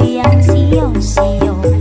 夕阳西游，西游。